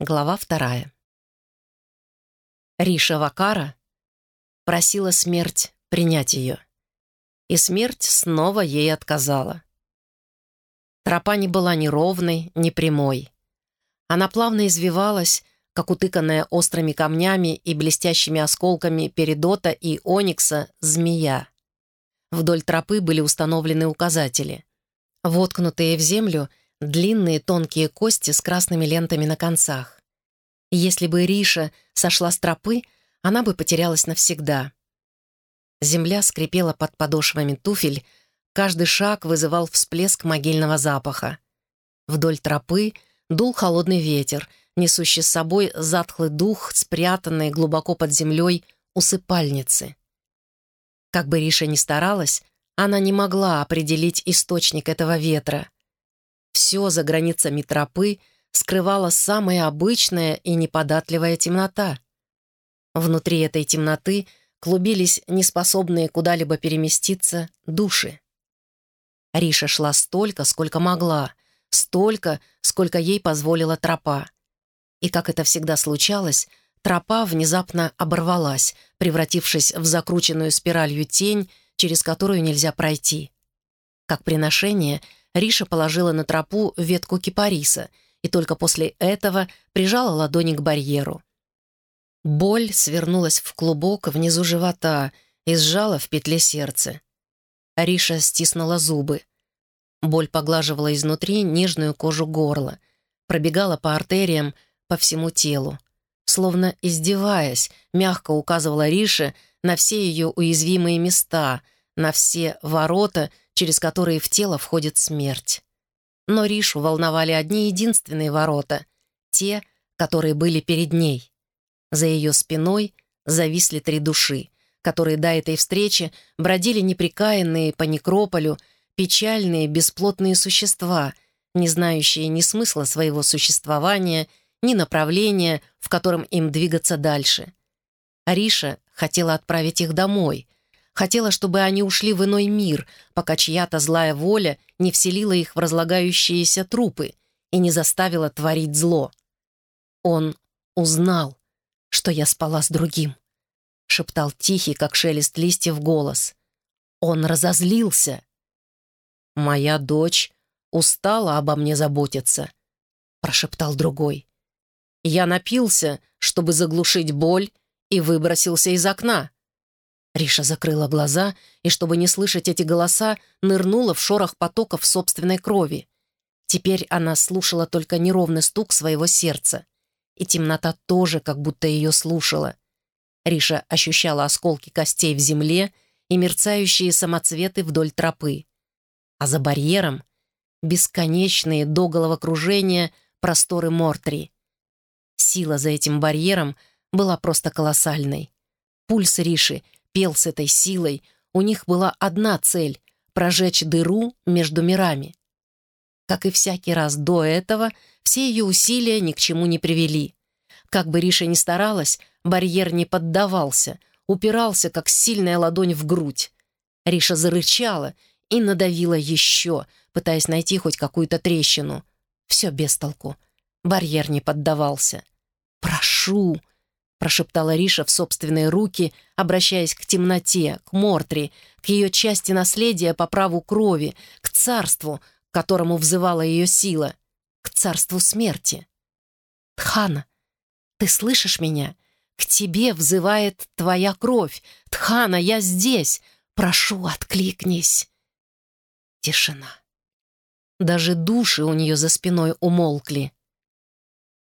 Глава вторая. Риша Вакара просила смерть принять ее. И смерть снова ей отказала. Тропа не была ни ровной, ни прямой. Она плавно извивалась, как утыканная острыми камнями и блестящими осколками передота и оникса змея. Вдоль тропы были установлены указатели. Воткнутые в землю длинные тонкие кости с красными лентами на концах. Если бы Риша сошла с тропы, она бы потерялась навсегда. Земля скрипела под подошвами туфель, каждый шаг вызывал всплеск могильного запаха. Вдоль тропы дул холодный ветер, несущий с собой затхлый дух, спрятанный глубоко под землей усыпальницы. Как бы Риша ни старалась, она не могла определить источник этого ветра — все за границами тропы скрывала самая обычная и неподатливая темнота. Внутри этой темноты клубились неспособные куда-либо переместиться души. Риша шла столько, сколько могла, столько, сколько ей позволила тропа. И, как это всегда случалось, тропа внезапно оборвалась, превратившись в закрученную спиралью тень, через которую нельзя пройти. Как приношение — Риша положила на тропу ветку кипариса и только после этого прижала ладони к барьеру. Боль свернулась в клубок внизу живота и сжала в петле сердце. Риша стиснула зубы. Боль поглаживала изнутри нежную кожу горла, пробегала по артериям, по всему телу. Словно издеваясь, мягко указывала Рише на все ее уязвимые места, на все ворота, через которые в тело входит смерть. Но Ришу волновали одни единственные ворота, те, которые были перед ней. За ее спиной зависли три души, которые до этой встречи бродили неприкаянные по некрополю, печальные, бесплотные существа, не знающие ни смысла своего существования, ни направления, в котором им двигаться дальше. Ариша хотела отправить их домой — Хотела, чтобы они ушли в иной мир, пока чья-то злая воля не вселила их в разлагающиеся трупы и не заставила творить зло. Он узнал, что я спала с другим, шептал тихий, как шелест листьев, голос. Он разозлился. «Моя дочь устала обо мне заботиться», — прошептал другой. «Я напился, чтобы заглушить боль, и выбросился из окна. Риша закрыла глаза и, чтобы не слышать эти голоса, нырнула в шорох потоков собственной крови. Теперь она слушала только неровный стук своего сердца. И темнота тоже как будто ее слушала. Риша ощущала осколки костей в земле и мерцающие самоцветы вдоль тропы. А за барьером — бесконечные до головокружения просторы Мортри. Сила за этим барьером была просто колоссальной. Пульс Риши — пел с этой силой, у них была одна цель — прожечь дыру между мирами. Как и всякий раз до этого, все ее усилия ни к чему не привели. Как бы Риша ни старалась, барьер не поддавался, упирался, как сильная ладонь в грудь. Риша зарычала и надавила еще, пытаясь найти хоть какую-то трещину. Все без толку. Барьер не поддавался. «Прошу!» Прошептала Риша в собственные руки, обращаясь к темноте, к Мортри, к ее части наследия по праву крови, к царству, к которому взывала ее сила, к царству смерти. «Тхана, ты слышишь меня? К тебе взывает твоя кровь. Тхана, я здесь. Прошу, откликнись». Тишина. Даже души у нее за спиной умолкли.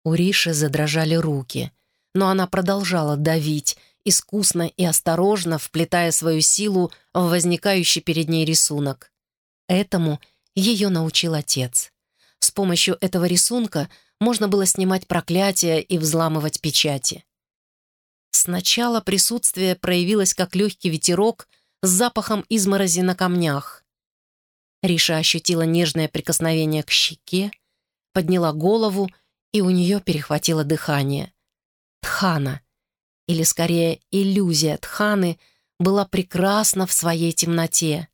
У Риши задрожали руки — но она продолжала давить, искусно и осторожно вплетая свою силу в возникающий перед ней рисунок. Этому ее научил отец. С помощью этого рисунка можно было снимать проклятия и взламывать печати. Сначала присутствие проявилось как легкий ветерок с запахом изморози на камнях. Риша ощутила нежное прикосновение к щеке, подняла голову, и у нее перехватило дыхание. Тхана, или скорее иллюзия Тханы, была прекрасна в своей темноте.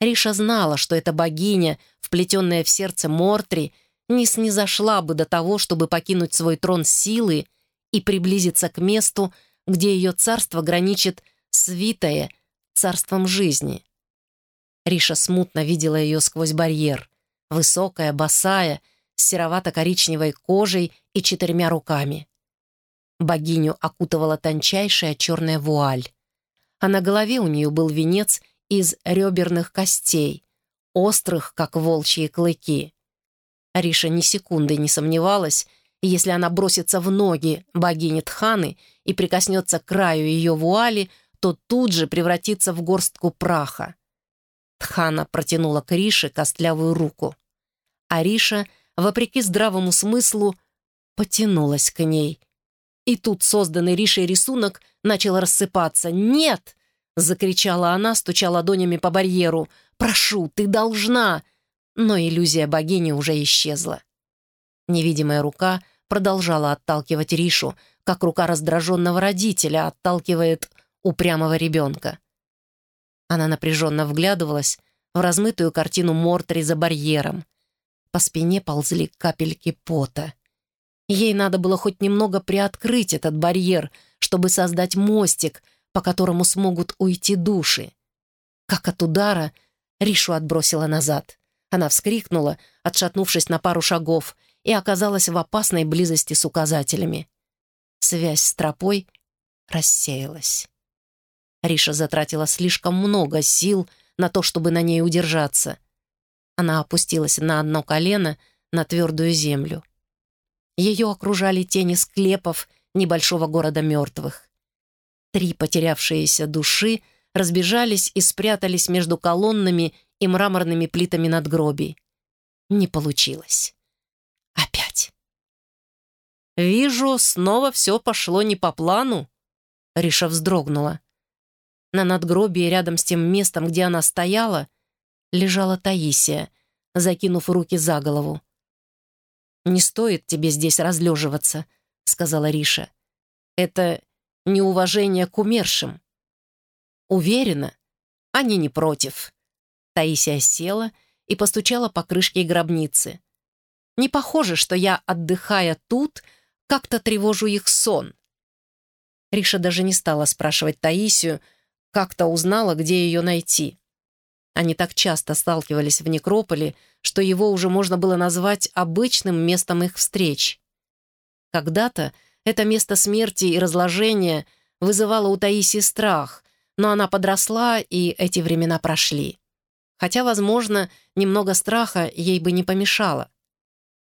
Риша знала, что эта богиня, вплетенная в сердце Мортри, не снизошла бы до того, чтобы покинуть свой трон силы и приблизиться к месту, где ее царство граничит свитое царством жизни. Риша смутно видела ее сквозь барьер, высокая, босая, с серовато-коричневой кожей и четырьмя руками. Богиню окутывала тончайшая черная вуаль, а на голове у нее был венец из реберных костей, острых, как волчьи клыки. Риша ни секунды не сомневалась, если она бросится в ноги богини Тханы и прикоснется к краю ее вуали, то тут же превратится в горстку праха. Тхана протянула к Рише костлявую руку. А Риша, вопреки здравому смыслу, потянулась к ней. И тут созданный Ришей рисунок начал рассыпаться. «Нет!» — закричала она, стуча ладонями по барьеру. «Прошу, ты должна!» Но иллюзия богини уже исчезла. Невидимая рука продолжала отталкивать Ришу, как рука раздраженного родителя отталкивает упрямого ребенка. Она напряженно вглядывалась в размытую картину Мортри за барьером. По спине ползли капельки пота. Ей надо было хоть немного приоткрыть этот барьер, чтобы создать мостик, по которому смогут уйти души. Как от удара Ришу отбросила назад. Она вскрикнула, отшатнувшись на пару шагов, и оказалась в опасной близости с указателями. Связь с тропой рассеялась. Риша затратила слишком много сил на то, чтобы на ней удержаться. Она опустилась на одно колено на твердую землю. Ее окружали тени склепов небольшого города мертвых. Три потерявшиеся души разбежались и спрятались между колоннами и мраморными плитами надгробий. Не получилось. Опять. «Вижу, снова все пошло не по плану», — Риша вздрогнула. На надгробии рядом с тем местом, где она стояла, лежала Таисия, закинув руки за голову. «Не стоит тебе здесь разлеживаться», — сказала Риша. «Это неуважение к умершим». «Уверена, они не против». Таисия села и постучала по крышке гробницы. «Не похоже, что я, отдыхая тут, как-то тревожу их сон». Риша даже не стала спрашивать Таисию, как-то узнала, где ее найти. Они так часто сталкивались в некрополе, что его уже можно было назвать обычным местом их встреч. Когда-то это место смерти и разложения вызывало у Таисии страх, но она подросла, и эти времена прошли. Хотя, возможно, немного страха ей бы не помешало.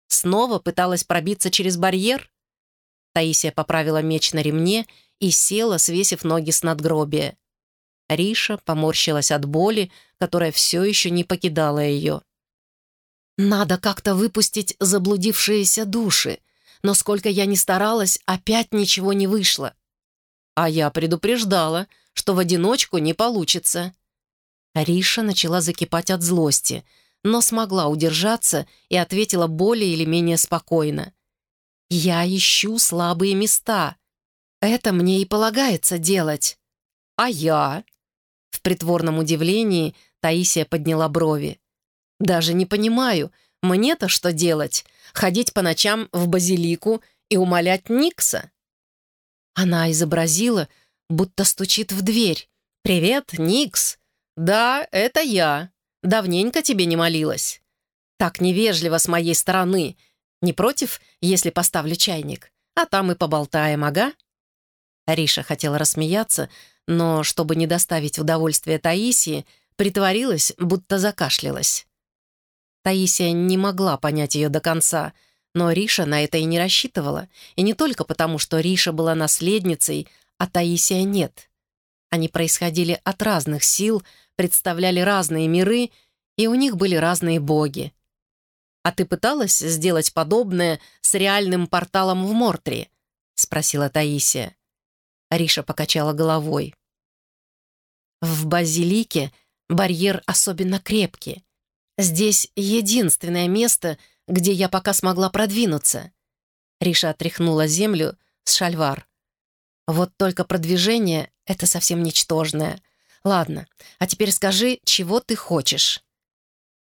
Снова пыталась пробиться через барьер? Таисия поправила меч на ремне и села, свесив ноги с надгробия. Риша поморщилась от боли, которая все еще не покидала ее. «Надо как-то выпустить заблудившиеся души, но сколько я ни старалась, опять ничего не вышло. А я предупреждала, что в одиночку не получится». Риша начала закипать от злости, но смогла удержаться и ответила более или менее спокойно. «Я ищу слабые места. Это мне и полагается делать. А я?» Притворном удивлении Таисия подняла брови. «Даже не понимаю, мне-то что делать? Ходить по ночам в базилику и умолять Никса?» Она изобразила, будто стучит в дверь. «Привет, Никс!» «Да, это я. Давненько тебе не молилась. Так невежливо с моей стороны. Не против, если поставлю чайник? А там и поболтаем, ага?» Риша хотела рассмеяться, но, чтобы не доставить удовольствия Таисии, притворилась, будто закашлялась. Таисия не могла понять ее до конца, но Риша на это и не рассчитывала, и не только потому, что Риша была наследницей, а Таисия нет. Они происходили от разных сил, представляли разные миры, и у них были разные боги. «А ты пыталась сделать подобное с реальным порталом в Мортре?» — спросила Таисия. Риша покачала головой. В базилике барьер особенно крепкий. Здесь единственное место, где я пока смогла продвинуться. Риша отряхнула землю с шальвар. Вот только продвижение — это совсем ничтожное. Ладно, а теперь скажи, чего ты хочешь?»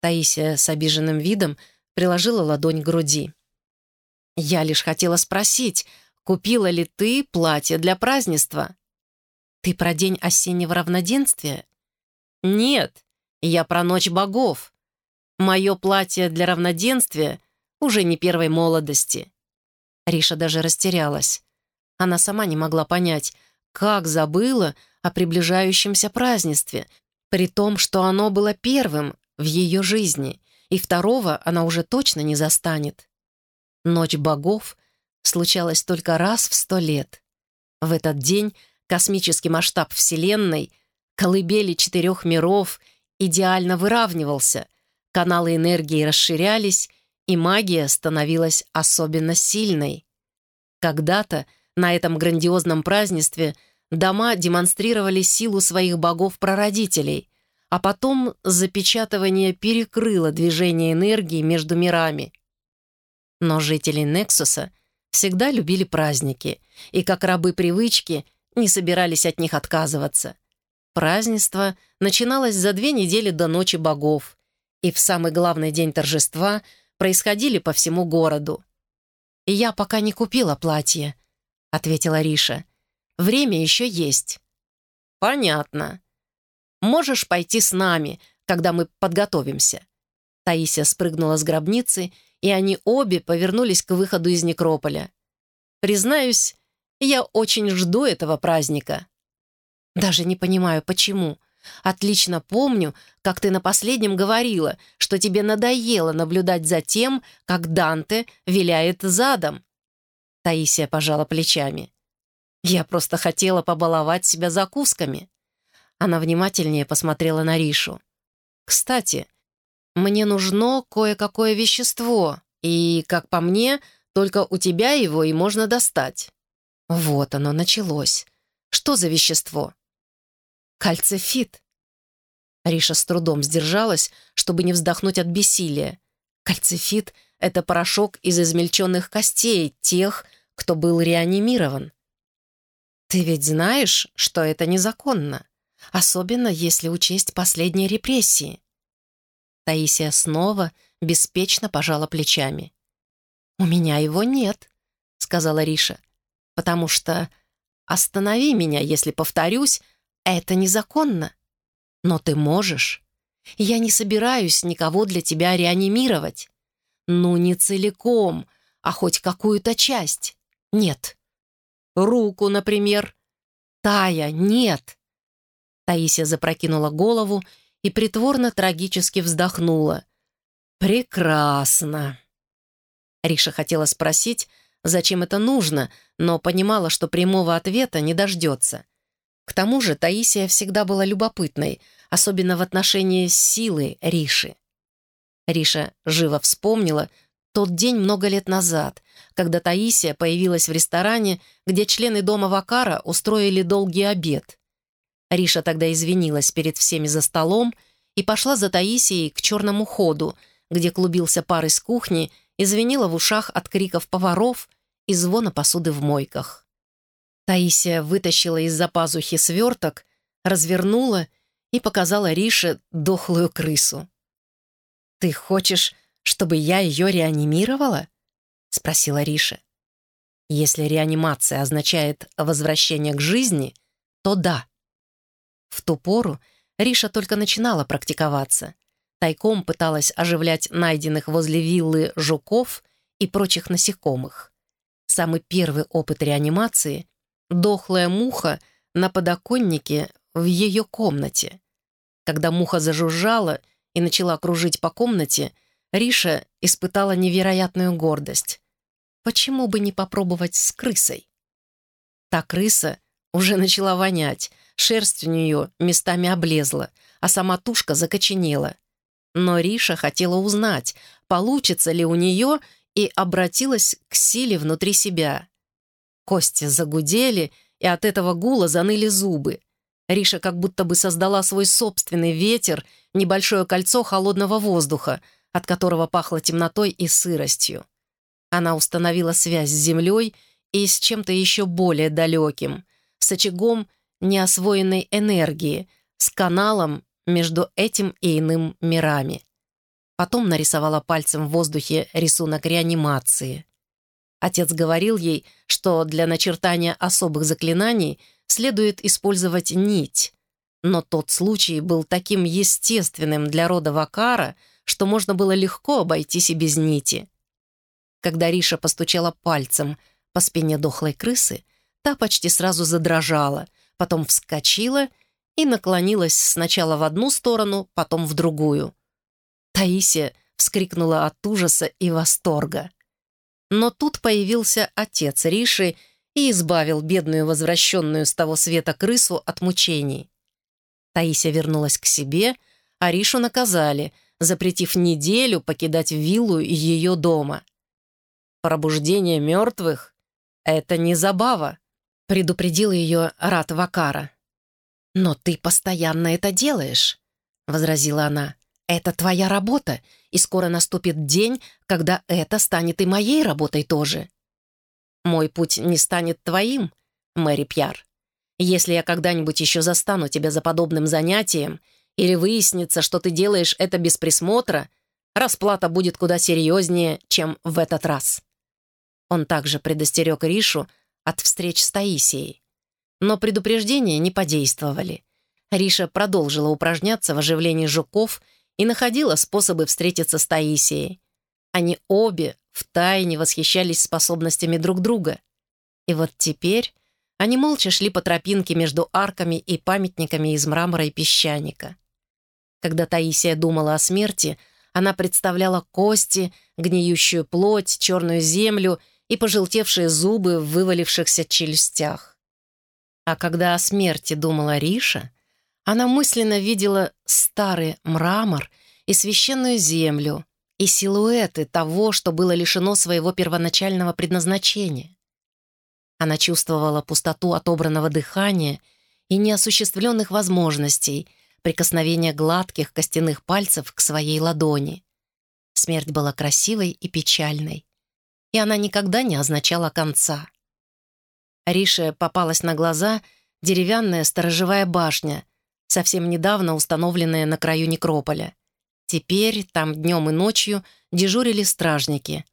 Таисия с обиженным видом приложила ладонь к груди. «Я лишь хотела спросить, купила ли ты платье для празднества?» «Ты про день осеннего равноденствия?» «Нет, я про ночь богов. Мое платье для равноденствия уже не первой молодости». Риша даже растерялась. Она сама не могла понять, как забыла о приближающемся празднестве, при том, что оно было первым в ее жизни, и второго она уже точно не застанет. Ночь богов случалась только раз в сто лет. В этот день космический масштаб Вселенной, колыбели четырех миров идеально выравнивался, каналы энергии расширялись, и магия становилась особенно сильной. Когда-то на этом грандиозном празднестве дома демонстрировали силу своих богов-прародителей, а потом запечатывание перекрыло движение энергии между мирами. Но жители Нексуса всегда любили праздники и, как рабы привычки, не собирались от них отказываться. Празднество начиналось за две недели до Ночи богов, и в самый главный день торжества происходили по всему городу. «Я пока не купила платье», — ответила Риша. «Время еще есть». «Понятно. Можешь пойти с нами, когда мы подготовимся». Таисия спрыгнула с гробницы, и они обе повернулись к выходу из некрополя. «Признаюсь, я очень жду этого праздника». «Даже не понимаю, почему. Отлично помню, как ты на последнем говорила, что тебе надоело наблюдать за тем, как Данте виляет задом». Таисия пожала плечами. «Я просто хотела побаловать себя закусками». Она внимательнее посмотрела на Ришу. «Кстати, мне нужно кое-какое вещество, и, как по мне, только у тебя его и можно достать». Вот оно началось. Что за вещество? Кальцифит. Риша с трудом сдержалась, чтобы не вздохнуть от бессилия. Кальцифит — это порошок из измельченных костей тех, кто был реанимирован. Ты ведь знаешь, что это незаконно, особенно если учесть последние репрессии. Таисия снова беспечно пожала плечами. «У меня его нет», — сказала Риша, «потому что останови меня, если повторюсь, это незаконно. Но ты можешь. Я не собираюсь никого для тебя реанимировать. Ну, не целиком, а хоть какую-то часть. Нет. Руку, например. Тая, нет. Таисия запрокинула голову и притворно трагически вздохнула. «Прекрасно!» Риша хотела спросить, зачем это нужно, но понимала, что прямого ответа не дождется. К тому же Таисия всегда была любопытной, особенно в отношении силы Риши. Риша живо вспомнила тот день много лет назад, когда Таисия появилась в ресторане, где члены дома Вакара устроили долгий обед. Риша тогда извинилась перед всеми за столом и пошла за Таисией к черному ходу, где клубился пар из кухни и звенела в ушах от криков поваров и звона посуды в мойках. Таисия вытащила из-за пазухи сверток, развернула и показала Рише дохлую крысу. «Ты хочешь, чтобы я ее реанимировала?» — спросила Риша. «Если реанимация означает возвращение к жизни, то да». В ту пору Риша только начинала практиковаться. Тайком пыталась оживлять найденных возле виллы жуков и прочих насекомых. Самый первый опыт реанимации дохлая муха на подоконнике в ее комнате. Когда муха зажужжала и начала кружить по комнате, Риша испытала невероятную гордость. Почему бы не попробовать с крысой? Та крыса уже начала вонять, шерсть у нее местами облезла, а сама тушка закоченела. Но Риша хотела узнать, получится ли у нее, и обратилась к силе внутри себя. Кости загудели, и от этого гула заныли зубы. Риша как будто бы создала свой собственный ветер, небольшое кольцо холодного воздуха, от которого пахло темнотой и сыростью. Она установила связь с землей и с чем-то еще более далеким, с очагом неосвоенной энергии, с каналом между этим и иным мирами. Потом нарисовала пальцем в воздухе рисунок реанимации. Отец говорил ей, что для начертания особых заклинаний следует использовать нить. Но тот случай был таким естественным для рода Вакара, что можно было легко обойтись и без нити. Когда Риша постучала пальцем по спине дохлой крысы, та почти сразу задрожала, потом вскочила и наклонилась сначала в одну сторону, потом в другую. Таисия вскрикнула от ужаса и восторга. Но тут появился отец Риши и избавил бедную возвращенную с того света крысу от мучений. Таисия вернулась к себе, а Ришу наказали, запретив неделю покидать виллу ее дома. «Пробуждение мертвых — это не забава», — предупредил ее Рат Вакара. «Но ты постоянно это делаешь», — возразила она. «Это твоя работа, и скоро наступит день, когда это станет и моей работой тоже». «Мой путь не станет твоим, Мэри Пьяр. Если я когда-нибудь еще застану тебя за подобным занятием или выяснится, что ты делаешь это без присмотра, расплата будет куда серьезнее, чем в этот раз». Он также предостерег Ришу от встреч с Таисией. Но предупреждения не подействовали. Риша продолжила упражняться в оживлении жуков и находила способы встретиться с Таисией. Они обе втайне восхищались способностями друг друга. И вот теперь они молча шли по тропинке между арками и памятниками из мрамора и песчаника. Когда Таисия думала о смерти, она представляла кости, гниющую плоть, черную землю и пожелтевшие зубы в вывалившихся челюстях. А когда о смерти думала Риша, она мысленно видела старый мрамор и священную землю, и силуэты того, что было лишено своего первоначального предназначения. Она чувствовала пустоту отобранного дыхания и неосуществленных возможностей, прикосновения гладких костяных пальцев к своей ладони. Смерть была красивой и печальной, и она никогда не означала конца. Рише попалась на глаза деревянная сторожевая башня, совсем недавно установленная на краю некрополя. Теперь там днем и ночью дежурили стражники.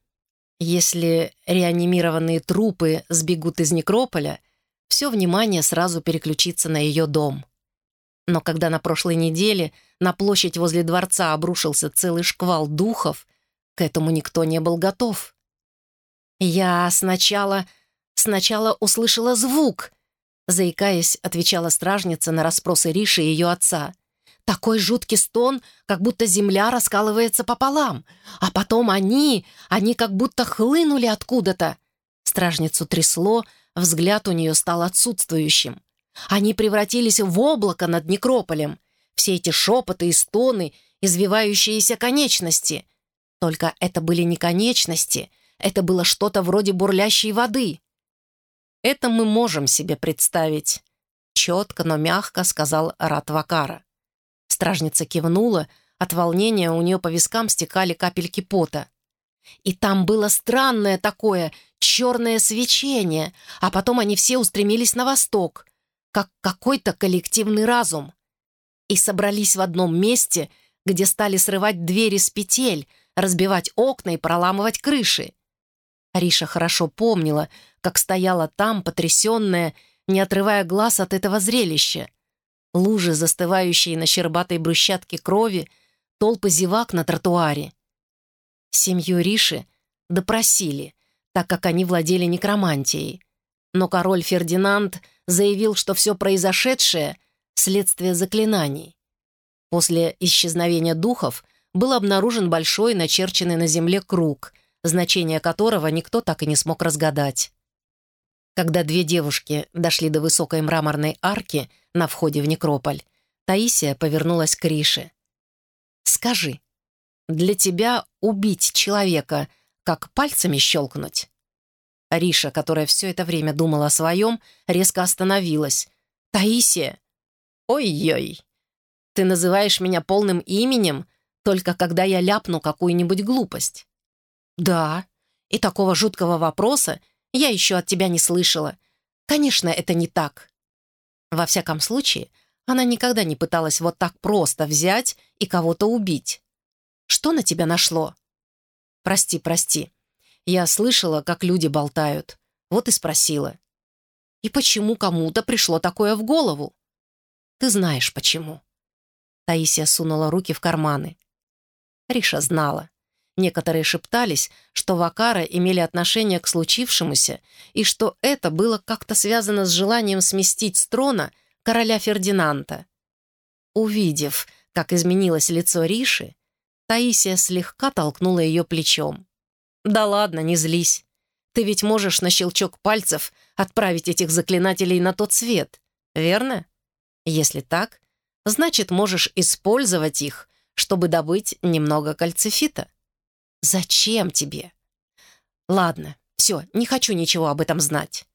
Если реанимированные трупы сбегут из некрополя, все внимание сразу переключится на ее дом. Но когда на прошлой неделе на площадь возле дворца обрушился целый шквал духов, к этому никто не был готов. «Я сначала... сначала услышала звук», заикаясь, отвечала стражница на расспросы Риши и ее отца. «Такой жуткий стон, как будто земля раскалывается пополам, а потом они, они как будто хлынули откуда-то». Стражницу трясло, взгляд у нее стал отсутствующим. Они превратились в облако над некрополем. Все эти шепоты и стоны, извивающиеся конечности. Только это были не конечности — это было что-то вроде бурлящей воды. «Это мы можем себе представить», — четко, но мягко сказал Ратвакара. Стражница кивнула, от волнения у нее по вискам стекали капельки пота. И там было странное такое, черное свечение, а потом они все устремились на восток, как какой-то коллективный разум. И собрались в одном месте, где стали срывать двери с петель, разбивать окна и проламывать крыши. Ариша хорошо помнила, как стояла там, потрясенная, не отрывая глаз от этого зрелища. Лужи, застывающие на щербатой брусчатке крови, толпы зевак на тротуаре. Семью Риши допросили, так как они владели некромантией. Но король Фердинанд заявил, что все произошедшее — следствие заклинаний. После исчезновения духов был обнаружен большой начерченный на земле круг — значение которого никто так и не смог разгадать. Когда две девушки дошли до высокой мраморной арки на входе в некрополь, Таисия повернулась к Рише. «Скажи, для тебя убить человека, как пальцами щелкнуть?» Риша, которая все это время думала о своем, резко остановилась. «Таисия! Ой-ой! Ты называешь меня полным именем, только когда я ляпну какую-нибудь глупость. «Да, и такого жуткого вопроса я еще от тебя не слышала. Конечно, это не так». Во всяком случае, она никогда не пыталась вот так просто взять и кого-то убить. Что на тебя нашло?» «Прости, прости. Я слышала, как люди болтают. Вот и спросила. И почему кому-то пришло такое в голову? Ты знаешь, почему. Таисия сунула руки в карманы. Риша знала. Некоторые шептались, что Вакара имели отношение к случившемуся и что это было как-то связано с желанием сместить с трона короля Фердинанда. Увидев, как изменилось лицо Риши, Таисия слегка толкнула ее плечом. «Да ладно, не злись. Ты ведь можешь на щелчок пальцев отправить этих заклинателей на тот свет, верно? Если так, значит, можешь использовать их, чтобы добыть немного кальцифита. Зачем тебе? Ладно, все, не хочу ничего об этом знать.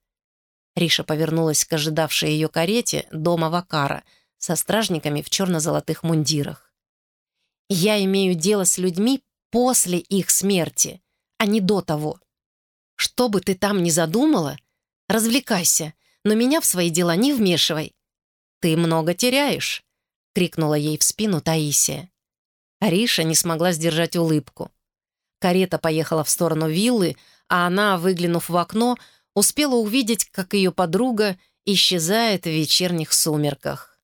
Риша повернулась к ожидавшей ее карете дома Вакара со стражниками в черно-золотых мундирах. «Я имею дело с людьми после их смерти, а не до того. Что бы ты там ни задумала, развлекайся, но меня в свои дела не вмешивай. Ты много теряешь», — крикнула ей в спину Таисия. Ариша не смогла сдержать улыбку. Карета поехала в сторону виллы, а она, выглянув в окно, успела увидеть, как ее подруга исчезает в вечерних сумерках.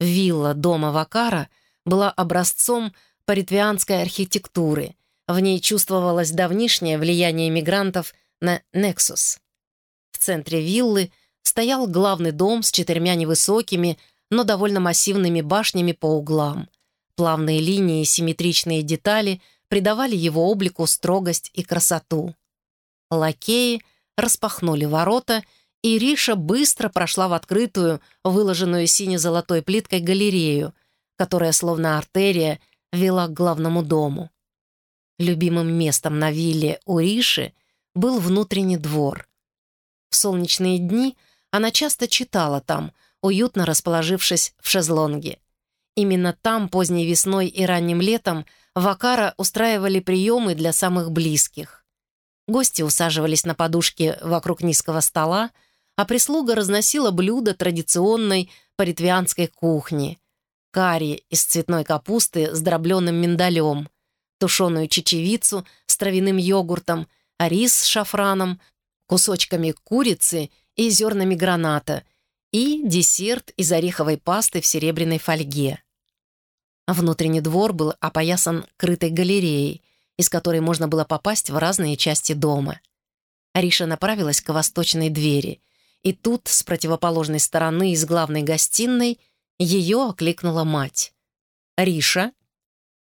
Вилла дома Вакара была образцом паритвианской архитектуры, в ней чувствовалось давнишнее влияние мигрантов на Нексус. В центре виллы стоял главный дом с четырьмя невысокими, но довольно массивными башнями по углам. Плавные линии и симметричные детали придавали его облику строгость и красоту. Лакеи распахнули ворота, и Риша быстро прошла в открытую, выложенную сине-золотой плиткой галерею, которая, словно артерия, вела к главному дому. Любимым местом на вилле у Риши был внутренний двор. В солнечные дни она часто читала там, уютно расположившись в шезлонге. Именно там поздней весной и ранним летом Вакара устраивали приемы для самых близких. Гости усаживались на подушке вокруг низкого стола, а прислуга разносила блюда традиционной паритвианской кухни — карри из цветной капусты с дробленым миндалем, тушеную чечевицу с травяным йогуртом, рис с шафраном, кусочками курицы и зернами граната и десерт из ореховой пасты в серебряной фольге. Внутренний двор был опоясан крытой галереей, из которой можно было попасть в разные части дома. Ариша направилась к восточной двери, и тут, с противоположной стороны, из главной гостиной, ее окликнула мать. «Риша?»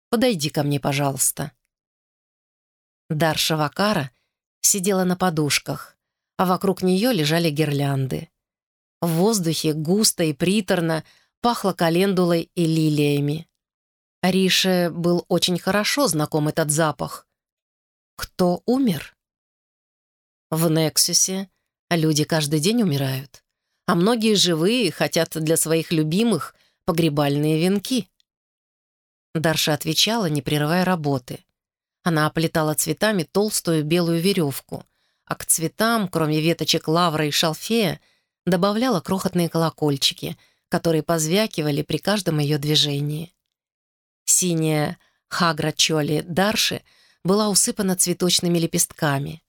Подойди ко мне, пожалуйста». Дарша Вакара сидела на подушках, а вокруг нее лежали гирлянды. В воздухе густо и приторно пахло календулой и лилиями. Арише был очень хорошо знаком этот запах. Кто умер? В Нексусе люди каждый день умирают, а многие живые хотят для своих любимых погребальные венки. Дарша отвечала, не прерывая работы. Она оплетала цветами толстую белую веревку, а к цветам, кроме веточек лавра и шалфея, добавляла крохотные колокольчики, которые позвякивали при каждом ее движении. Синяя хагра чоли Дарши была усыпана цветочными лепестками.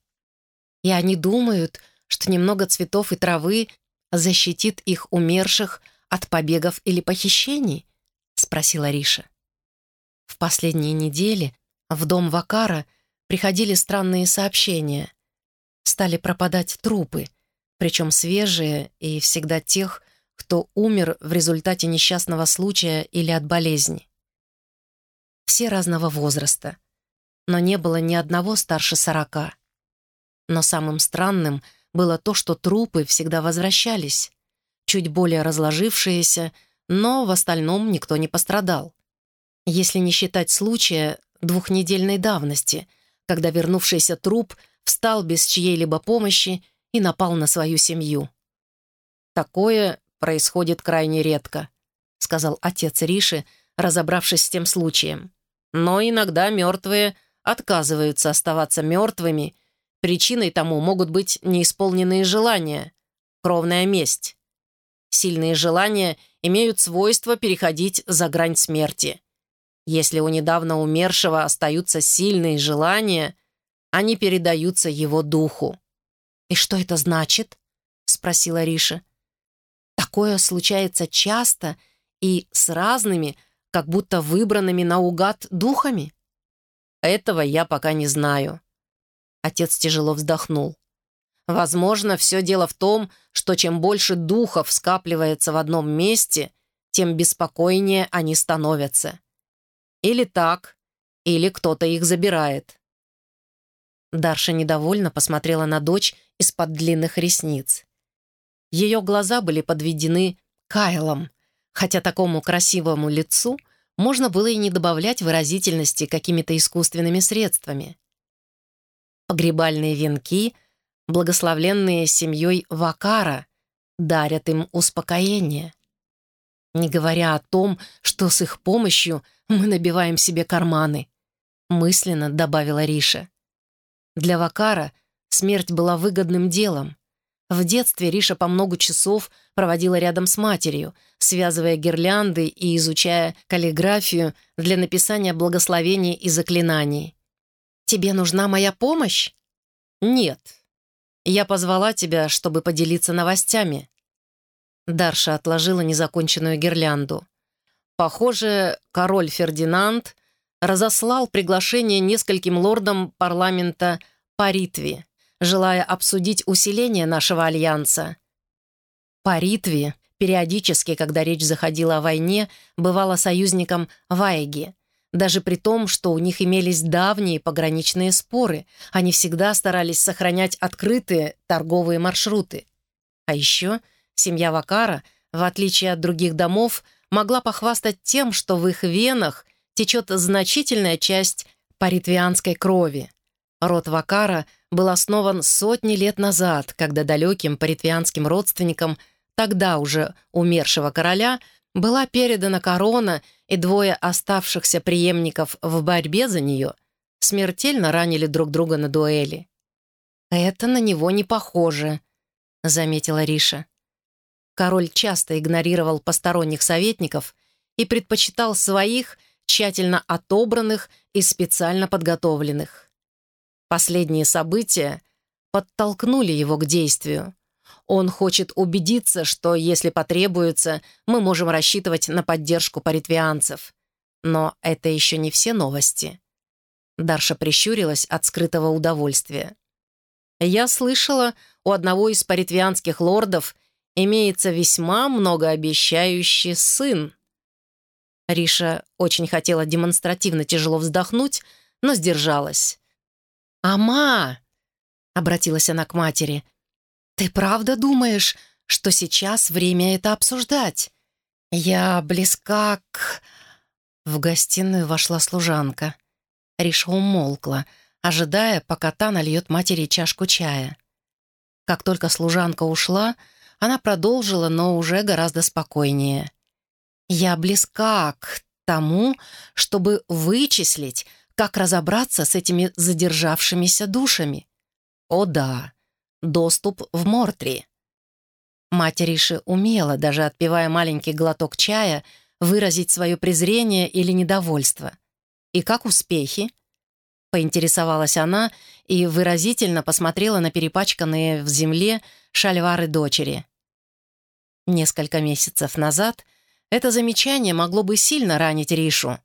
И они думают, что немного цветов и травы защитит их умерших от побегов или похищений? — спросила Риша. В последние недели в дом Вакара приходили странные сообщения. Стали пропадать трупы, причем свежие и всегда тех, кто умер в результате несчастного случая или от болезни. Все разного возраста, но не было ни одного старше сорока. Но самым странным было то, что трупы всегда возвращались, чуть более разложившиеся, но в остальном никто не пострадал если не считать случая двухнедельной давности, когда вернувшийся труп встал без чьей-либо помощи и напал на свою семью. «Такое происходит крайне редко», — сказал отец Риши, разобравшись с тем случаем. «Но иногда мертвые отказываются оставаться мертвыми. Причиной тому могут быть неисполненные желания, кровная месть. Сильные желания имеют свойство переходить за грань смерти. Если у недавно умершего остаются сильные желания, они передаются его духу. «И что это значит?» — спросила Риша. «Такое случается часто и с разными, как будто выбранными наугад духами?» «Этого я пока не знаю». Отец тяжело вздохнул. Возможно, все дело в том, что чем больше духов скапливается в одном месте, тем беспокойнее они становятся. Или так, или кто-то их забирает. Дарша недовольно посмотрела на дочь из-под длинных ресниц. Ее глаза были подведены Кайлом, хотя такому красивому лицу можно было и не добавлять выразительности какими-то искусственными средствами. Погребальные венки, благословленные семьей Вакара, дарят им успокоение. Не говоря о том, что с их помощью мы набиваем себе карманы, мысленно добавила Риша. Для Вакара смерть была выгодным делом. В детстве Риша по много часов проводила рядом с матерью, связывая гирлянды и изучая каллиграфию для написания благословений и заклинаний. «Тебе нужна моя помощь?» «Нет. Я позвала тебя, чтобы поделиться новостями». Дарша отложила незаконченную гирлянду. «Похоже, король Фердинанд разослал приглашение нескольким лордам парламента Паритви, желая обсудить усиление нашего альянса. Паритви периодически, когда речь заходила о войне, бывала союзником Вайги, даже при том, что у них имелись давние пограничные споры, они всегда старались сохранять открытые торговые маршруты. А еще семья Вакара, в отличие от других домов, могла похвастать тем, что в их венах течет значительная часть паритвианской крови. Род Вакара был основан сотни лет назад, когда далеким паритвианским родственникам тогда уже умершего короля была передана корона и двое оставшихся преемников в борьбе за нее смертельно ранили друг друга на дуэли. «Это на него не похоже», — заметила Риша. Король часто игнорировал посторонних советников и предпочитал своих, тщательно отобранных и специально подготовленных. Последние события подтолкнули его к действию. Он хочет убедиться, что, если потребуется, мы можем рассчитывать на поддержку паритвианцев. Но это еще не все новости. Дарша прищурилась от скрытого удовольствия. «Я слышала, у одного из паритвианских лордов имеется весьма многообещающий сын». Риша очень хотела демонстративно тяжело вздохнуть, но сдержалась. «Ама!» — обратилась она к матери — «Ты правда думаешь, что сейчас время это обсуждать? Я близка к...» В гостиную вошла служанка. Риша умолкла, ожидая, пока та нальет матери чашку чая. Как только служанка ушла, она продолжила, но уже гораздо спокойнее. «Я близка к тому, чтобы вычислить, как разобраться с этими задержавшимися душами. О да, доступ в Мортри. Мать Риши умела, даже отпивая маленький глоток чая, выразить свое презрение или недовольство. «И как успехи?» Поинтересовалась она и выразительно посмотрела на перепачканные в земле шальвары дочери. Несколько месяцев назад это замечание могло бы сильно ранить Ришу,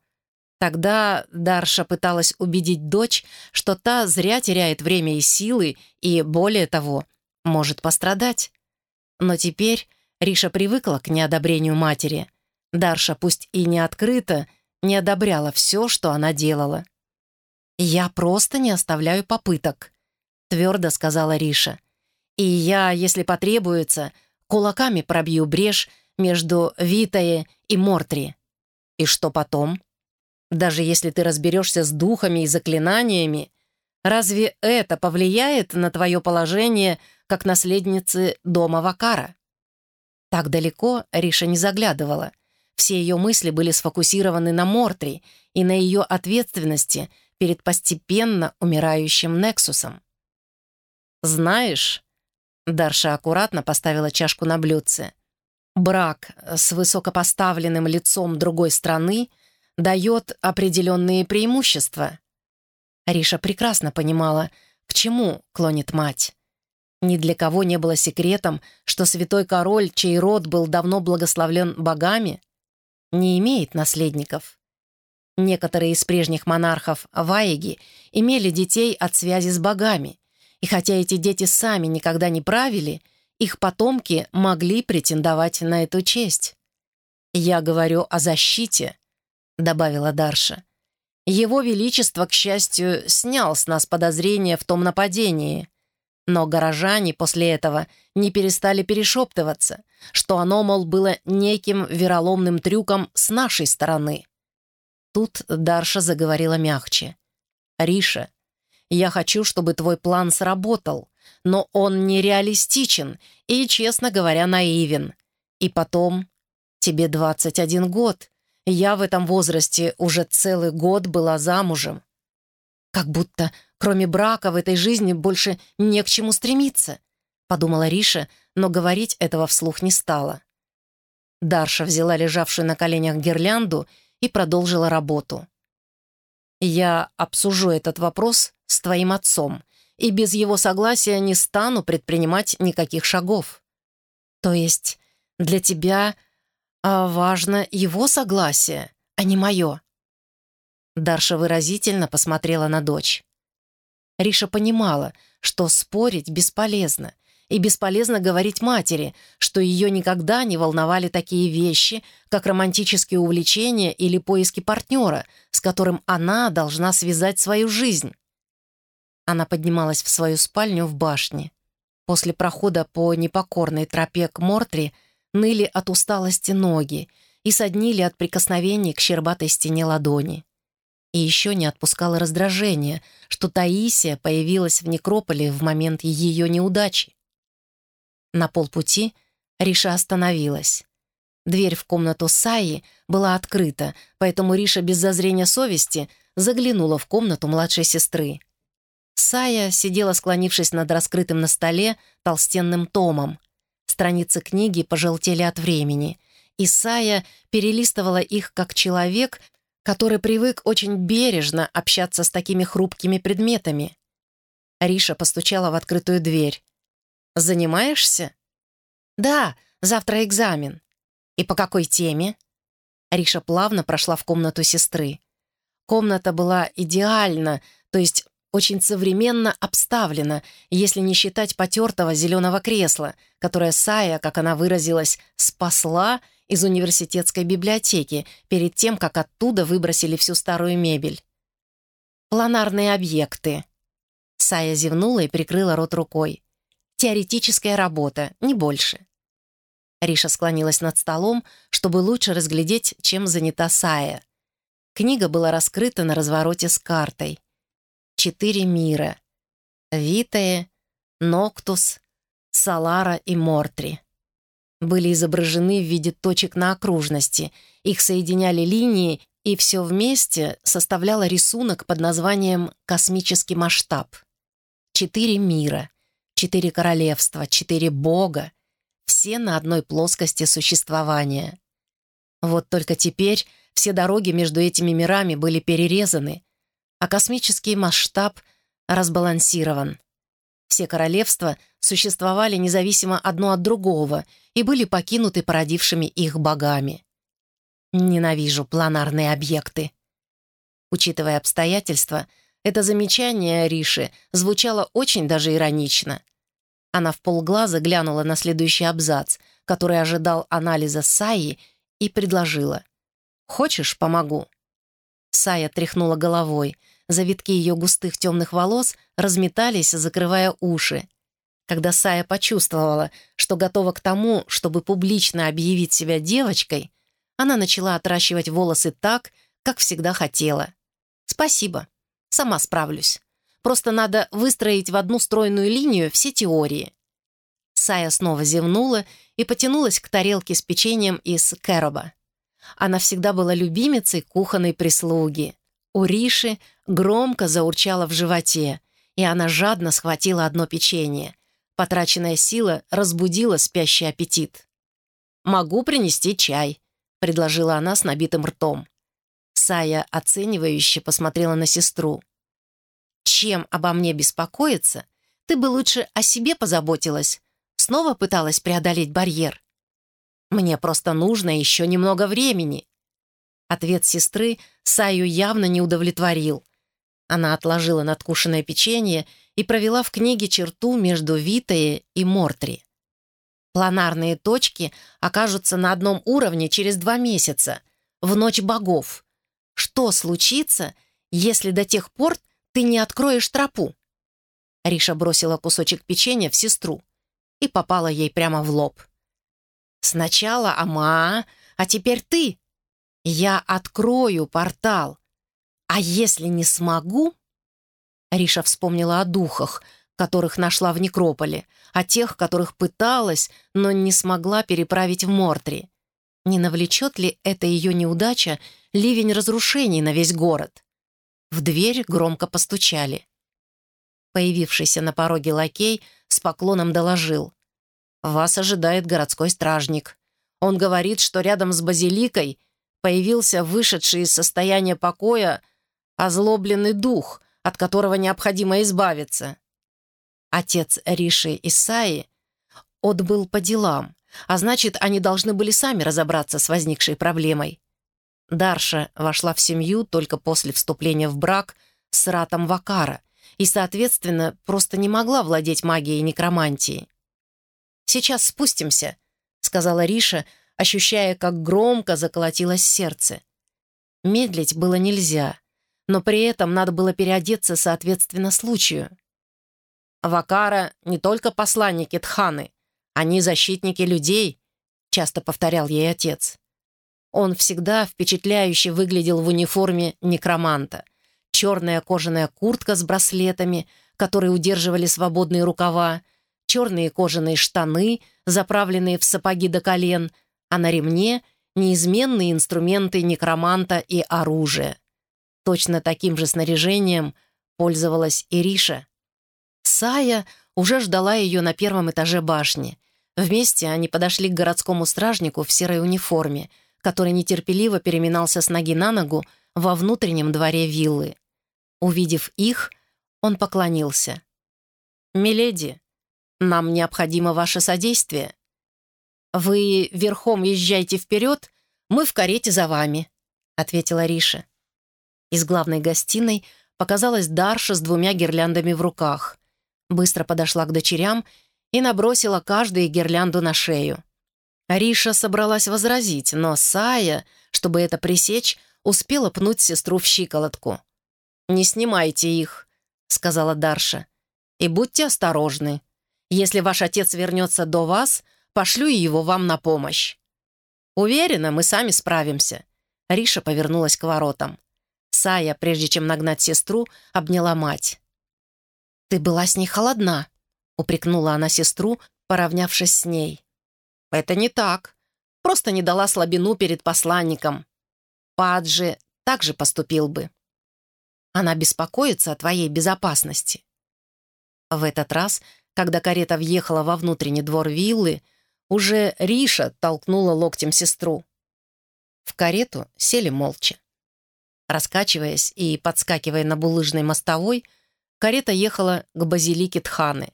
Тогда Дарша пыталась убедить дочь, что та зря теряет время и силы, и, более того, может пострадать. Но теперь Риша привыкла к неодобрению матери. Дарша, пусть и не открыто, не одобряла все, что она делала. «Я просто не оставляю попыток», — твердо сказала Риша. «И я, если потребуется, кулаками пробью брешь между Витае и Мортри. И что потом?» Даже если ты разберешься с духами и заклинаниями, разве это повлияет на твое положение как наследницы дома Вакара? Так далеко Риша не заглядывала. Все ее мысли были сфокусированы на Мортри и на ее ответственности перед постепенно умирающим Нексусом. «Знаешь...» — Дарша аккуратно поставила чашку на блюдце. «Брак с высокопоставленным лицом другой страны — дает определенные преимущества. Риша прекрасно понимала, к чему клонит мать. Ни для кого не было секретом, что святой король, чей род был давно благословлен богами, не имеет наследников. Некоторые из прежних монархов Ваеги имели детей от связи с богами, и хотя эти дети сами никогда не правили, их потомки могли претендовать на эту честь. «Я говорю о защите», — добавила Дарша. «Его Величество, к счастью, снял с нас подозрения в том нападении, но горожане после этого не перестали перешептываться, что оно, мол, было неким вероломным трюком с нашей стороны». Тут Дарша заговорила мягче. «Риша, я хочу, чтобы твой план сработал, но он нереалистичен и, честно говоря, наивен. И потом, тебе 21 год. Я в этом возрасте уже целый год была замужем. Как будто кроме брака в этой жизни больше не к чему стремиться, подумала Риша, но говорить этого вслух не стала. Дарша взяла лежавшую на коленях гирлянду и продолжила работу. «Я обсужу этот вопрос с твоим отцом, и без его согласия не стану предпринимать никаких шагов». «То есть для тебя а, важно его согласие, а не мое?» Дарша выразительно посмотрела на дочь. Риша понимала, что спорить бесполезно, и бесполезно говорить матери, что ее никогда не волновали такие вещи, как романтические увлечения или поиски партнера, с которым она должна связать свою жизнь. Она поднималась в свою спальню в башне. После прохода по непокорной тропе к Мортри ныли от усталости ноги и соднили от прикосновений к щербатой стене ладони. И еще не отпускало раздражение, что Таисия появилась в некрополе в момент ее неудачи. На полпути Риша остановилась. Дверь в комнату Саи была открыта, поэтому Риша без зазрения совести заглянула в комнату младшей сестры. Сая сидела, склонившись над раскрытым на столе толстенным томом. Страницы книги пожелтели от времени, и Сая перелистывала их как человек, который привык очень бережно общаться с такими хрупкими предметами. Риша постучала в открытую дверь. «Занимаешься?» «Да, завтра экзамен». «И по какой теме?» Риша плавно прошла в комнату сестры. Комната была идеальна, то есть очень современно обставлена, если не считать потертого зеленого кресла, которое Сая, как она выразилась, спасла из университетской библиотеки перед тем, как оттуда выбросили всю старую мебель. «Планарные объекты». Сая зевнула и прикрыла рот рукой. Теоретическая работа, не больше. Риша склонилась над столом, чтобы лучше разглядеть, чем занята Сая. Книга была раскрыта на развороте с картой. Четыре мира. Витае, Ноктус, Салара и Мортри. Были изображены в виде точек на окружности. Их соединяли линии, и все вместе составляло рисунок под названием «Космический масштаб». Четыре мира — четыре королевства, четыре бога, все на одной плоскости существования. Вот только теперь все дороги между этими мирами были перерезаны, а космический масштаб разбалансирован. Все королевства существовали независимо одно от другого и были покинуты породившими их богами. Ненавижу планарные объекты. Учитывая обстоятельства, это замечание Риши звучало очень даже иронично. Она в полглаза глянула на следующий абзац, который ожидал анализа Саи, и предложила. «Хочешь, помогу?» Сая тряхнула головой. Завитки ее густых темных волос разметались, закрывая уши. Когда Сая почувствовала, что готова к тому, чтобы публично объявить себя девочкой, она начала отращивать волосы так, как всегда хотела. «Спасибо. Сама справлюсь. Просто надо выстроить в одну стройную линию все теории». Сая снова зевнула и потянулась к тарелке с печеньем из кэроба. Она всегда была любимицей кухонной прислуги. У Риши громко заурчало в животе, и она жадно схватила одно печенье. Потраченная сила разбудила спящий аппетит. «Могу принести чай», — предложила она с набитым ртом. Сая оценивающе посмотрела на сестру. «Чем обо мне беспокоиться? Ты бы лучше о себе позаботилась. Снова пыталась преодолеть барьер. Мне просто нужно еще немного времени». Ответ сестры Саю явно не удовлетворил. Она отложила надкушенное печенье и провела в книге черту между Витае и Мортри. Планарные точки окажутся на одном уровне через два месяца, в ночь богов. Что случится, если до тех пор ты не откроешь тропу?» Риша бросила кусочек печенья в сестру и попала ей прямо в лоб. «Сначала Ама, а теперь ты. Я открою портал. А если не смогу...» Риша вспомнила о духах, которых нашла в некрополе, о тех, которых пыталась, но не смогла переправить в Мортри. Не навлечет ли эта ее неудача ливень разрушений на весь город? В дверь громко постучали. Появившийся на пороге лакей с поклоном доложил. «Вас ожидает городской стражник. Он говорит, что рядом с базиликой появился вышедший из состояния покоя озлобленный дух, от которого необходимо избавиться. Отец Риши Исаи отбыл по делам, а значит, они должны были сами разобраться с возникшей проблемой. Дарша вошла в семью только после вступления в брак с Ратом Вакара и, соответственно, просто не могла владеть магией некромантии. «Сейчас спустимся», — сказала Риша, ощущая, как громко заколотилось сердце. Медлить было нельзя, но при этом надо было переодеться соответственно случаю. Вакара не только посланники Тханы, они защитники людей, часто повторял ей отец. Он всегда впечатляюще выглядел в униформе некроманта. Черная кожаная куртка с браслетами, которые удерживали свободные рукава, черные кожаные штаны, заправленные в сапоги до колен, а на ремне — неизменные инструменты некроманта и оружие. Точно таким же снаряжением пользовалась Ириша. Сая уже ждала ее на первом этаже башни. Вместе они подошли к городскому стражнику в серой униформе, который нетерпеливо переминался с ноги на ногу во внутреннем дворе виллы. Увидев их, он поклонился. «Миледи, нам необходимо ваше содействие. Вы верхом езжайте вперед, мы в карете за вами», — ответила Риша. Из главной гостиной показалась Дарша с двумя гирляндами в руках быстро подошла к дочерям и набросила каждую гирлянду на шею. Риша собралась возразить, но Сая, чтобы это пресечь, успела пнуть сестру в щиколотку. «Не снимайте их», — сказала Дарша. «И будьте осторожны. Если ваш отец вернется до вас, пошлю его вам на помощь». «Уверена, мы сами справимся». Риша повернулась к воротам. Сая, прежде чем нагнать сестру, обняла мать. «Ты была с ней холодна», — упрекнула она сестру, поравнявшись с ней. «Это не так. Просто не дала слабину перед посланником. Паджи так же поступил бы. Она беспокоится о твоей безопасности». В этот раз, когда карета въехала во внутренний двор виллы, уже Риша толкнула локтем сестру. В карету сели молча. Раскачиваясь и подскакивая на булыжной мостовой, Карета ехала к базилике Тханы.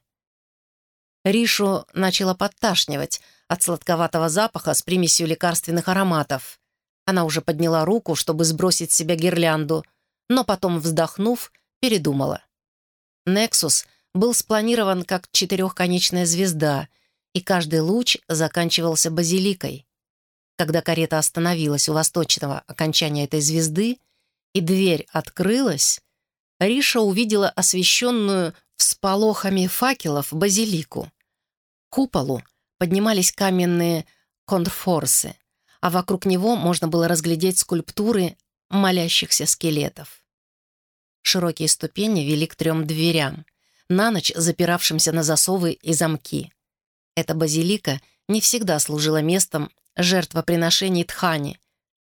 Ришу начала подташнивать от сладковатого запаха с примесью лекарственных ароматов. Она уже подняла руку, чтобы сбросить с себя гирлянду, но потом, вздохнув, передумала. «Нексус» был спланирован как четырехконечная звезда, и каждый луч заканчивался базиликой. Когда карета остановилась у восточного окончания этой звезды, и дверь открылась, Риша увидела освещенную всполохами факелов базилику. К куполу поднимались каменные контрфорсы, а вокруг него можно было разглядеть скульптуры молящихся скелетов. Широкие ступени вели к трем дверям, на ночь запиравшимся на засовы и замки. Эта базилика не всегда служила местом жертвоприношений Тхани.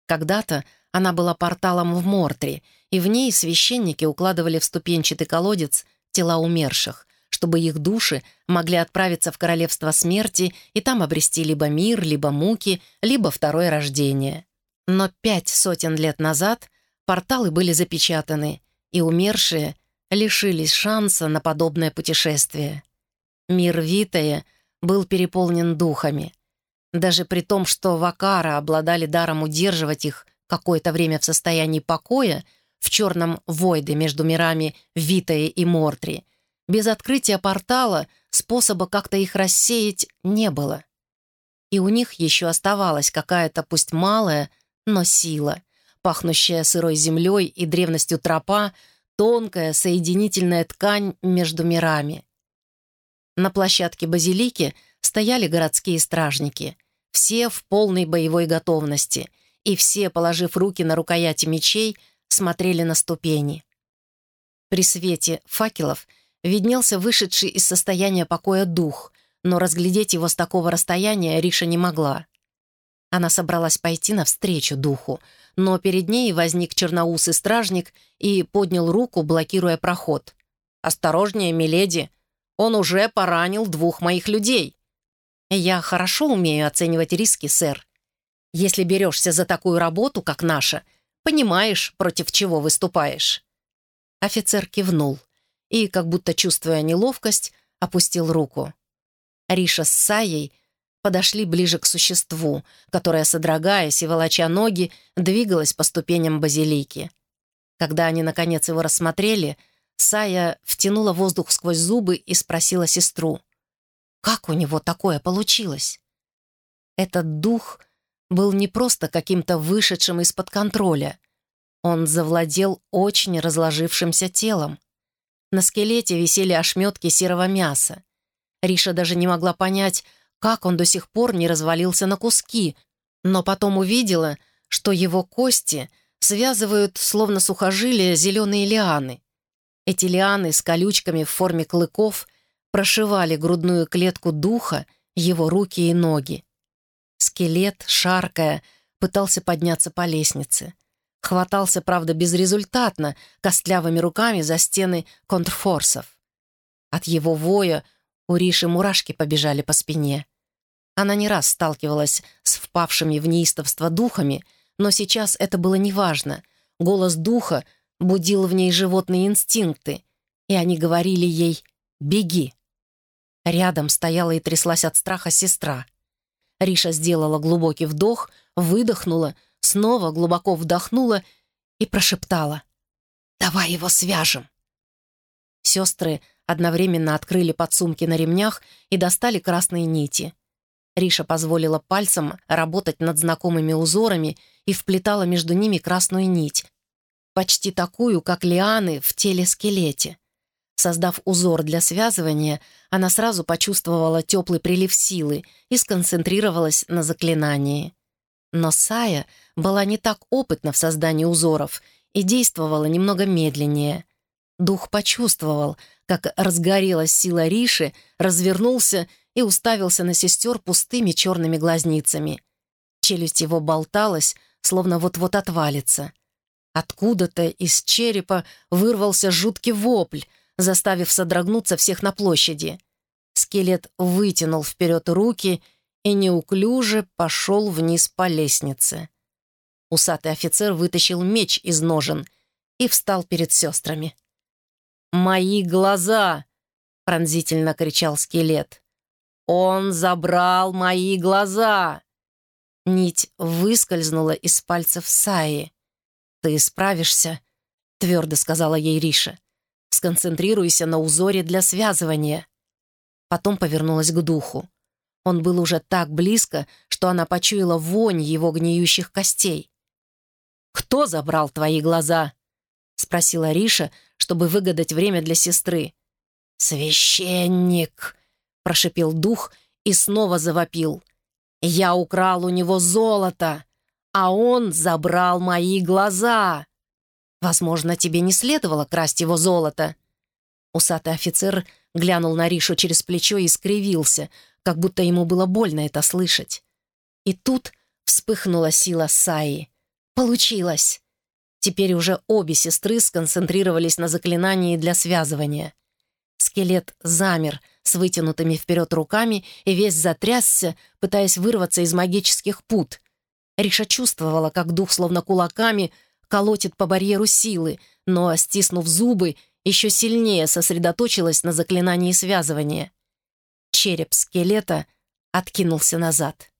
Когда-то она была порталом в Мортре, и в ней священники укладывали в ступенчатый колодец тела умерших, чтобы их души могли отправиться в королевство смерти и там обрести либо мир, либо муки, либо второе рождение. Но пять сотен лет назад Порталы были запечатаны, и умершие лишились шанса на подобное путешествие. Мир Витая был переполнен духами. Даже при том, что Вакара обладали даром удерживать их какое-то время в состоянии покоя в черном войде между мирами Витая и Мортри, без открытия портала способа как-то их рассеять не было. И у них еще оставалась какая-то, пусть малая, но сила, пахнущая сырой землей и древностью тропа, тонкая соединительная ткань между мирами. На площадке базилики стояли городские стражники, все в полной боевой готовности, и все, положив руки на рукояти мечей, смотрели на ступени. При свете факелов виднелся вышедший из состояния покоя дух, но разглядеть его с такого расстояния Риша не могла. Она собралась пойти навстречу духу, но перед ней возник черноусый стражник и поднял руку, блокируя проход. «Осторожнее, миледи! Он уже поранил двух моих людей!» «Я хорошо умею оценивать риски, сэр. Если берешься за такую работу, как наша, понимаешь, против чего выступаешь». Офицер кивнул и, как будто чувствуя неловкость, опустил руку. Риша с Саей подошли ближе к существу, которое, содрогаясь и волоча ноги, двигалось по ступеням базилики. Когда они, наконец, его рассмотрели, Сая втянула воздух сквозь зубы и спросила сестру, «Как у него такое получилось?» Этот дух был не просто каким-то вышедшим из-под контроля. Он завладел очень разложившимся телом. На скелете висели ошметки серого мяса. Риша даже не могла понять, как он до сих пор не развалился на куски, но потом увидела, что его кости связывают, словно сухожилия, зеленые лианы. Эти лианы с колючками в форме клыков прошивали грудную клетку духа, его руки и ноги. Скелет, шаркая, пытался подняться по лестнице. Хватался, правда, безрезультатно, костлявыми руками за стены контрфорсов. От его воя у Риши мурашки побежали по спине. Она не раз сталкивалась с впавшими в неистовство духами, но сейчас это было неважно. Голос духа будил в ней животные инстинкты, и они говорили ей «беги». Рядом стояла и тряслась от страха сестра. Риша сделала глубокий вдох, выдохнула снова глубоко вдохнула и прошептала. «Давай его свяжем!» Сестры одновременно открыли подсумки на ремнях и достали красные нити. Риша позволила пальцам работать над знакомыми узорами и вплетала между ними красную нить, почти такую, как лианы в теле-скелете. Создав узор для связывания, она сразу почувствовала теплый прилив силы и сконцентрировалась на заклинании. Но Сая была не так опытна в создании узоров и действовала немного медленнее. Дух почувствовал, как разгорелась сила Риши, развернулся и уставился на сестер пустыми черными глазницами. Челюсть его болталась, словно вот-вот отвалится. Откуда-то из черепа вырвался жуткий вопль, заставив содрогнуться всех на площади. Скелет вытянул вперед руки и неуклюже пошел вниз по лестнице. Усатый офицер вытащил меч из ножен и встал перед сестрами. «Мои глаза!» — пронзительно кричал скелет. «Он забрал мои глаза!» Нить выскользнула из пальцев Саи. «Ты справишься», — твердо сказала ей Риша. «Сконцентрируйся на узоре для связывания». Потом повернулась к духу. Он был уже так близко, что она почуяла вонь его гниющих костей. «Кто забрал твои глаза?» — спросила Риша, чтобы выгадать время для сестры. «Священник!» — прошипел дух и снова завопил. «Я украл у него золото, а он забрал мои глаза!» «Возможно, тебе не следовало красть его золото». Усатый офицер глянул на Ришу через плечо и скривился, как будто ему было больно это слышать. И тут вспыхнула сила Саи. Получилось! Теперь уже обе сестры сконцентрировались на заклинании для связывания. Скелет замер с вытянутыми вперед руками и весь затрясся, пытаясь вырваться из магических пут. Риша чувствовала, как дух словно кулаками колотит по барьеру силы, но, стиснув зубы, еще сильнее сосредоточилась на заклинании связывания. Череп скелета откинулся назад.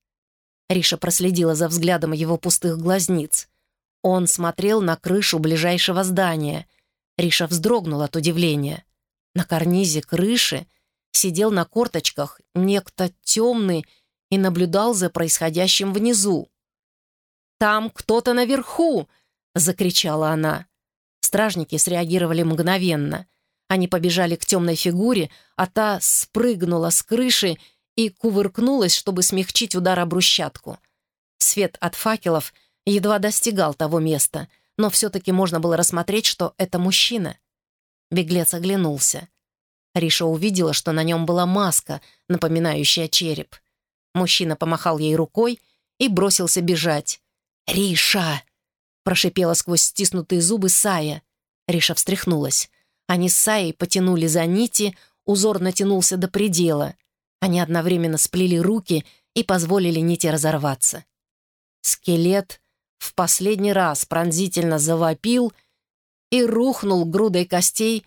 Риша проследила за взглядом его пустых глазниц. Он смотрел на крышу ближайшего здания. Риша вздрогнула от удивления. На карнизе крыши сидел на корточках некто темный и наблюдал за происходящим внизу. «Там кто-то наверху!» — закричала она. Стражники среагировали мгновенно. Они побежали к темной фигуре, а та спрыгнула с крыши и кувыркнулась, чтобы смягчить удар о брусчатку. Свет от факелов едва достигал того места, но все-таки можно было рассмотреть, что это мужчина. Беглец оглянулся. Риша увидела, что на нем была маска, напоминающая череп. Мужчина помахал ей рукой и бросился бежать. «Риша!» — прошипела сквозь стиснутые зубы Сая. Риша встряхнулась. Они с Саей потянули за нити, узор натянулся до предела. Они одновременно сплели руки и позволили нити разорваться. Скелет в последний раз пронзительно завопил и рухнул грудой костей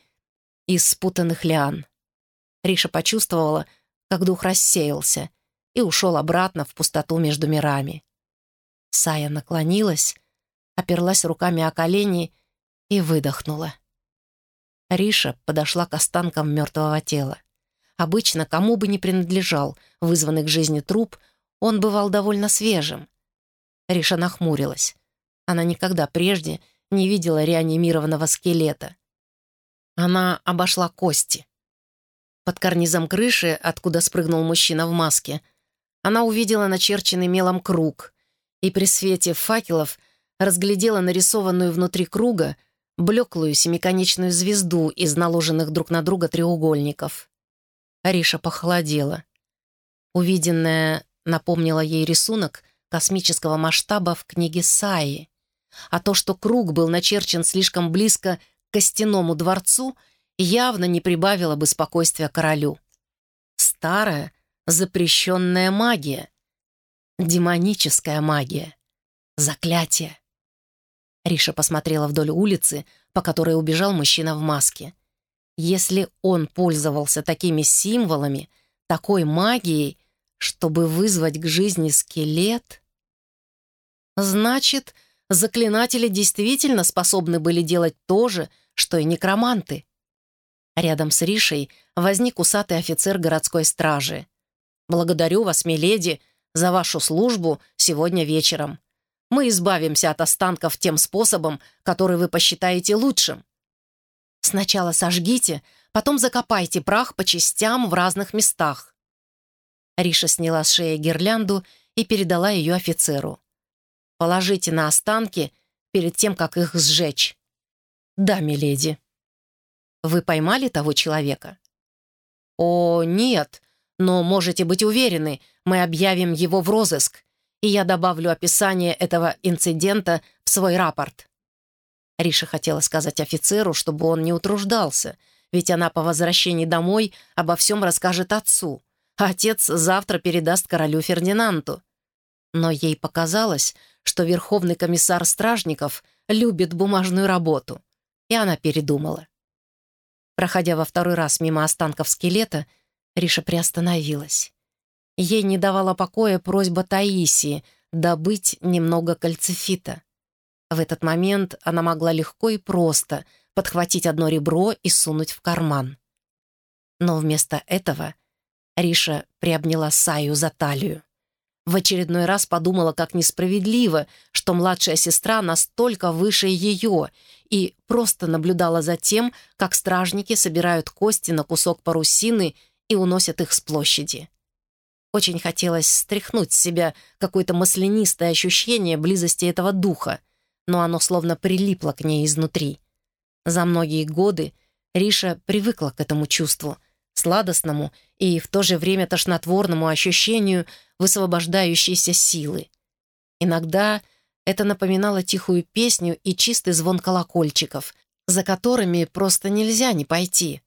из спутанных лиан. Риша почувствовала, как дух рассеялся и ушел обратно в пустоту между мирами. Сая наклонилась, оперлась руками о колени и выдохнула. Риша подошла к останкам мертвого тела. Обычно, кому бы ни принадлежал вызванный к жизни труп, он бывал довольно свежим. Риша нахмурилась. Она никогда прежде не видела реанимированного скелета. Она обошла кости. Под карнизом крыши, откуда спрыгнул мужчина в маске, она увидела начерченный мелом круг и при свете факелов разглядела нарисованную внутри круга блеклую семиконечную звезду из наложенных друг на друга треугольников. Ариша похолодела. Увиденное напомнило ей рисунок космического масштаба в книге Саи, а то, что круг был начерчен слишком близко к костяному дворцу, явно не прибавило бы спокойствия королю. Старая, запрещенная магия. Демоническая магия. Заклятие. Риша посмотрела вдоль улицы, по которой убежал мужчина в маске. Если он пользовался такими символами, такой магией, чтобы вызвать к жизни скелет... Значит, заклинатели действительно способны были делать то же, что и некроманты. Рядом с Ришей возник усатый офицер городской стражи. «Благодарю вас, миледи, за вашу службу сегодня вечером мы избавимся от останков тем способом, который вы посчитаете лучшим. Сначала сожгите, потом закопайте прах по частям в разных местах. Риша сняла с шеи гирлянду и передала ее офицеру. Положите на останки перед тем, как их сжечь. Да, миледи. Вы поймали того человека? О, нет, но можете быть уверены, мы объявим его в розыск и я добавлю описание этого инцидента в свой рапорт». Риша хотела сказать офицеру, чтобы он не утруждался, ведь она по возвращении домой обо всем расскажет отцу, а отец завтра передаст королю Фердинанду. Но ей показалось, что верховный комиссар Стражников любит бумажную работу, и она передумала. Проходя во второй раз мимо останков скелета, Риша приостановилась. Ей не давала покоя просьба Таисии добыть немного кальцифита. В этот момент она могла легко и просто подхватить одно ребро и сунуть в карман. Но вместо этого Риша приобняла Саю за талию. В очередной раз подумала, как несправедливо, что младшая сестра настолько выше ее, и просто наблюдала за тем, как стражники собирают кости на кусок парусины и уносят их с площади. Очень хотелось стряхнуть с себя какое-то маслянистое ощущение близости этого духа, но оно словно прилипло к ней изнутри. За многие годы Риша привыкла к этому чувству, сладостному и в то же время тошнотворному ощущению высвобождающейся силы. Иногда это напоминало тихую песню и чистый звон колокольчиков, за которыми просто нельзя не пойти.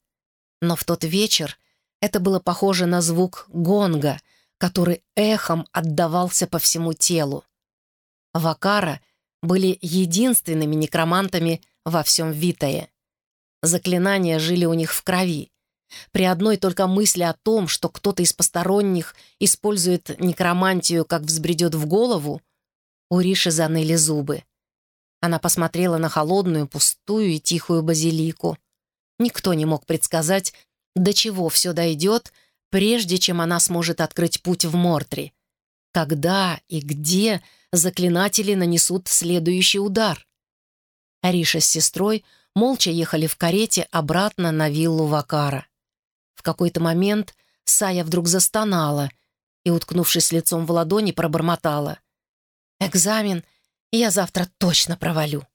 Но в тот вечер это было похоже на звук гонга, который эхом отдавался по всему телу. Вакара были единственными некромантами во всем Витае. Заклинания жили у них в крови. При одной только мысли о том, что кто-то из посторонних использует некромантию, как взбредет в голову, у Риши заныли зубы. Она посмотрела на холодную, пустую и тихую базилику. Никто не мог предсказать, до чего все дойдет, прежде чем она сможет открыть путь в Мортри. Когда и где заклинатели нанесут следующий удар? Ариша с сестрой молча ехали в карете обратно на виллу Вакара. В какой-то момент Сая вдруг застонала и, уткнувшись лицом в ладони, пробормотала. «Экзамен я завтра точно провалю».